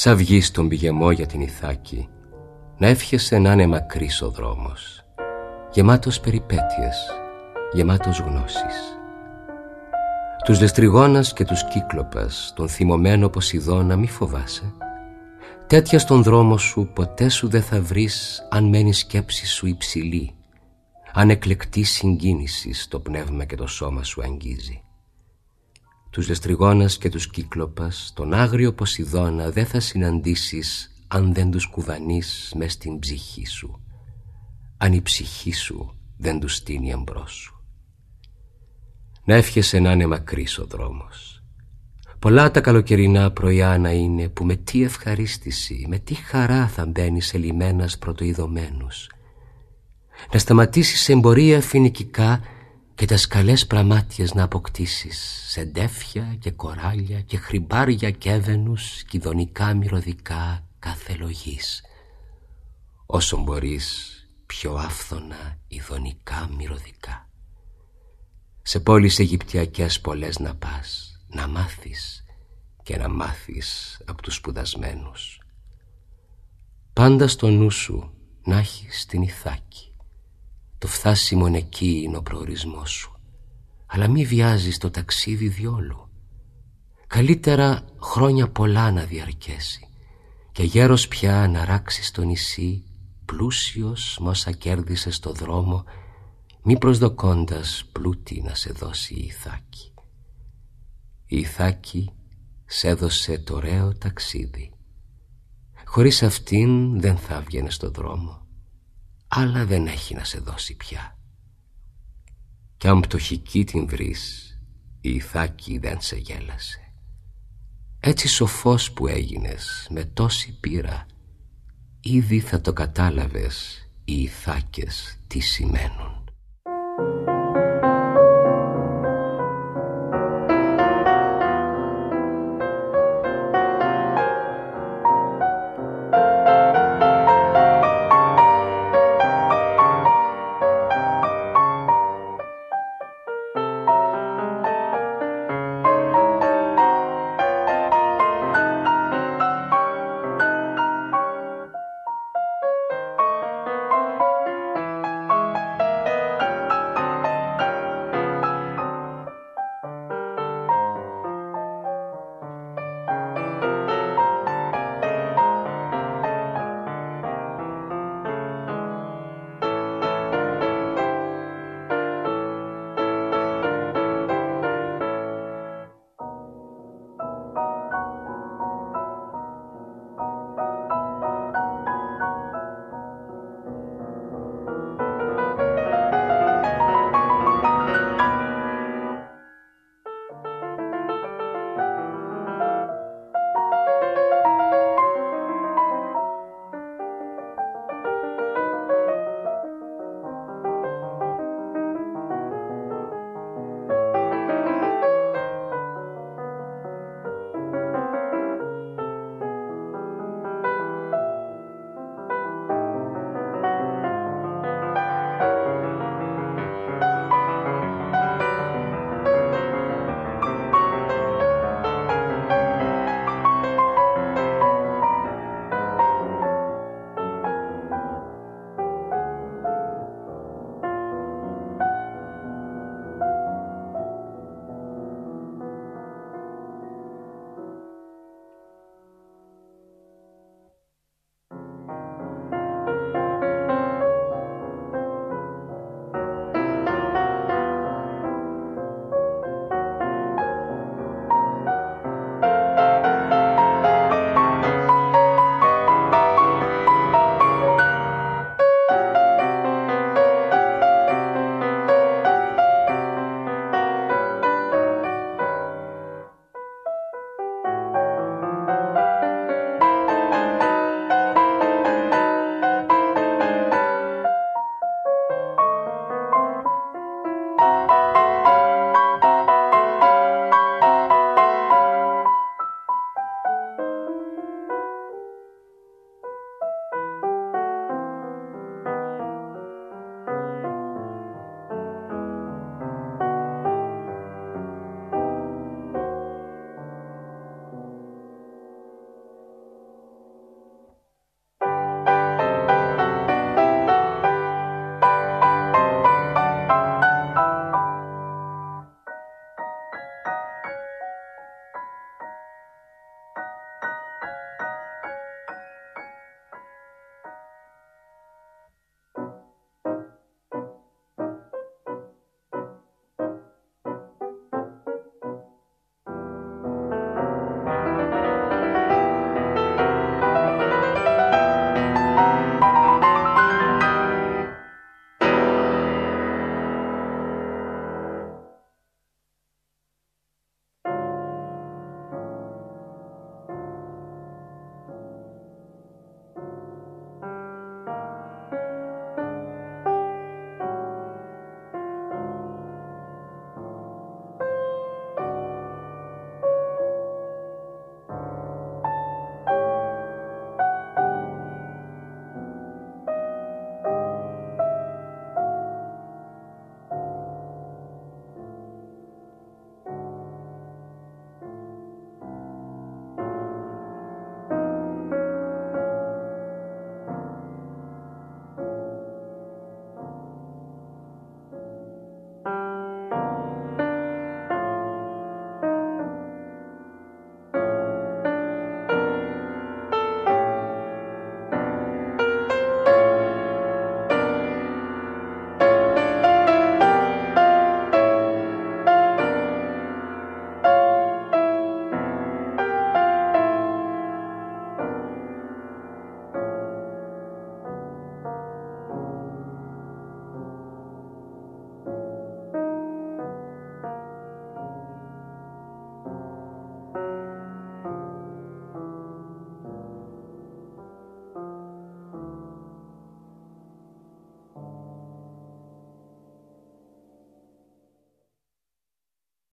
Σα βγεις στον πηγεμό για την Ιθάκη Να εύχεσαι να είναι μακρύς ο δρόμος Γεμάτος περιπέτειες Γεμάτος γνώσεις. Τους λεστριγόνας και τους κύκλοπας Τον θυμωμένο Ποσειδώνα μη φοβάσαι. Τέτοια στον δρόμο σου ποτέ σου δεν θα βρεις Αν μένει σκέψη σου υψηλή Αν εκλεκτή συγκίνησης Στο πνεύμα και το σώμα σου αγγίζει τους λεστριγόνας και τους κύκλοπας, τον άγριο Ποσειδώνα δεν θα συναντήσεις αν δεν τους κουβανείς μες στην ψυχή σου, αν η ψυχή σου δεν τους στείνει εμπρός σου. Να εύχεσαι να είναι μακρύς ο δρόμος. Πολλά τα καλοκαιρινά πρωιά να είναι που με τι ευχαρίστηση, με τι χαρά θα μπαίνεις σε λιμένας πρωτοειδωμένους. Να σταματήσεις εμπορία φοινικικά και τα σκαλές πραμάτιες να αποκτήσεις σε ντέφια και κοράλια και χρυμπάρια και έβαινους κηδονικά μυρωδικά κάθε λογής. Όσο μπορείς πιο άφθονα ειδονικά μυρωδικά. Σε πόλεις Αιγυπτιακές πολλές να πας, να μάθεις και να μάθεις από τους σπουδασμένους. Πάντα στο νου σου να έχεις την Ιθάκη το φτάσιμο εκεί είναι ο προορισμός σου. Αλλά μη βιάζεις το ταξίδι διόλου. Καλύτερα χρόνια πολλά να διαρκέσει και γέρος πια να ράξει στο νησί πλούσιος μ' όσα κέρδισε στο δρόμο μη προσδοκώντας πλούτη να σε δώσει η Ιθάκη. Η Ιθάκη σε έδωσε το ωραίο ταξίδι. Χωρίς αυτήν δεν θα βγαίνε στο δρόμο άλλα δεν έχει να σε δώσει πια. Κι αν πτωχική την βρεις, η Ιθάκη δεν σε γέλασε. Έτσι σοφός που έγινες με τόση πείρα, ήδη θα το κατάλαβες οι Ιθάκες τι σημαίνουν.